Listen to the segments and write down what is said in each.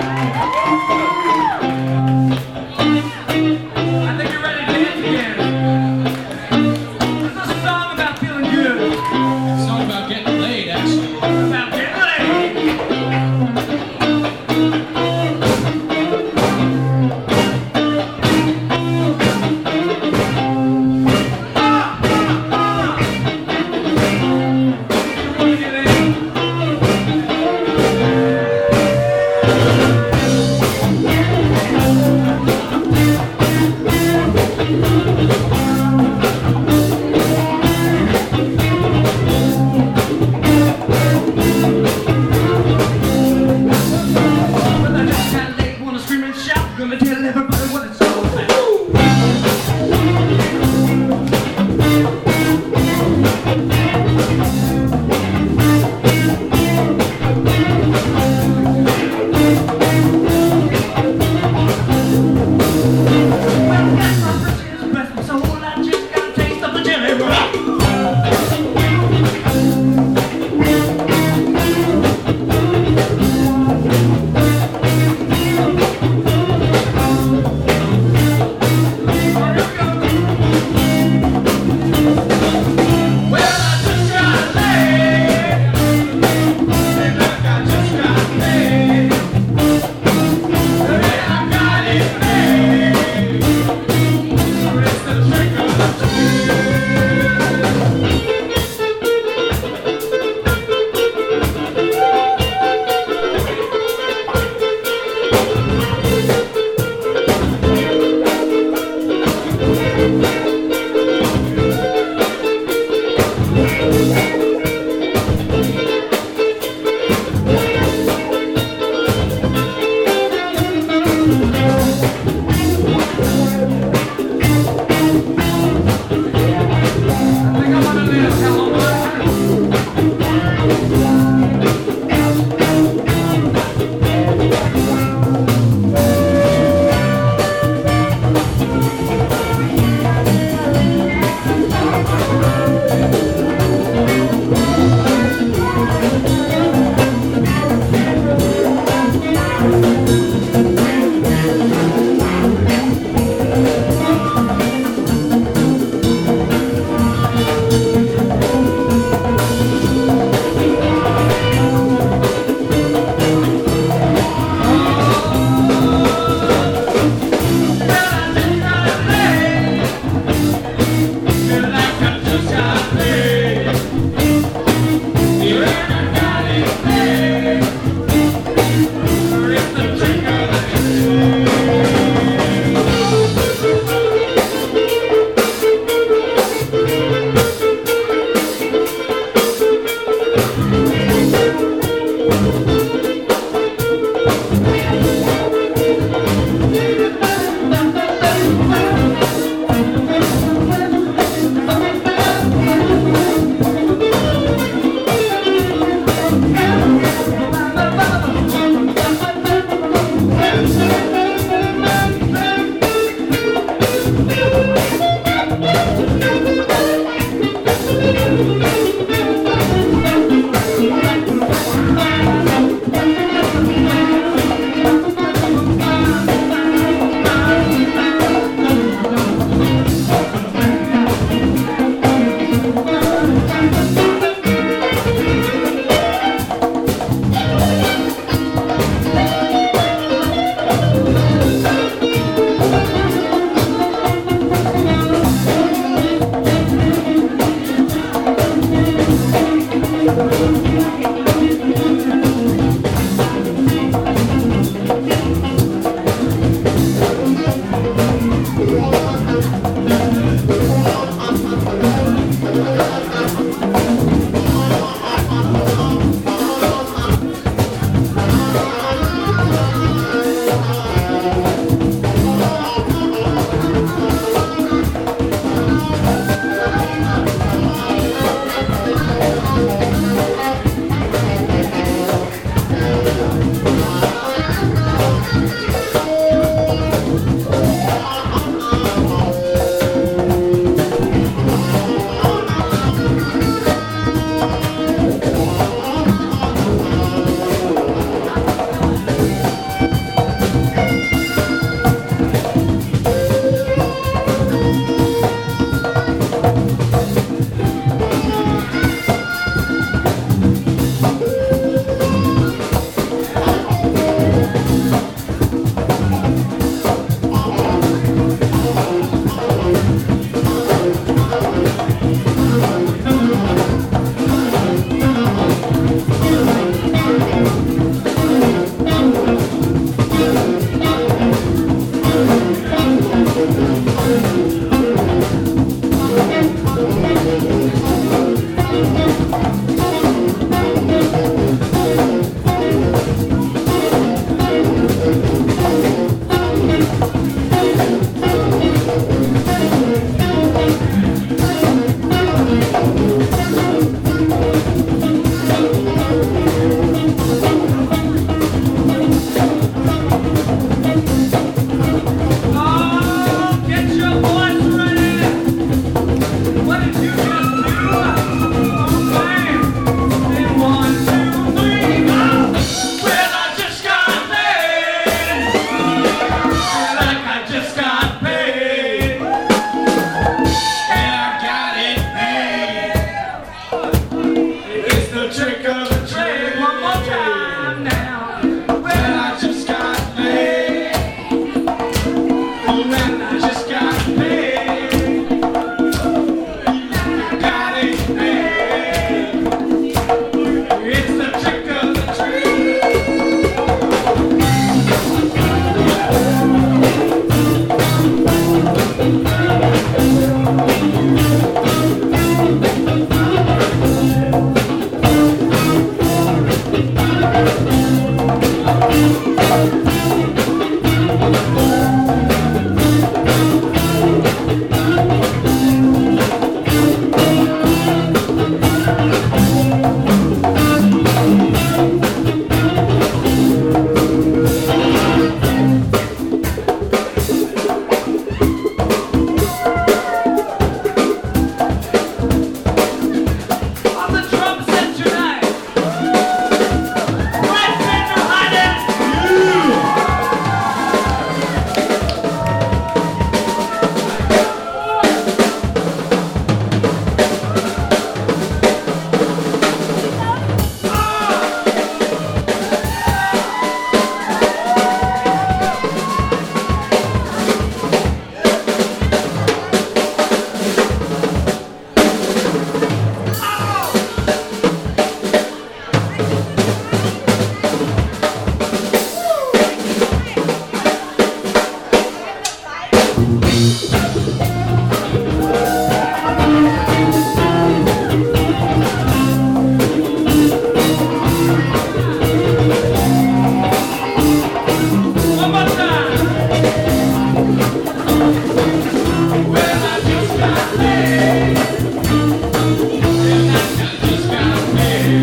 감사합니다.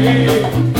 Sim.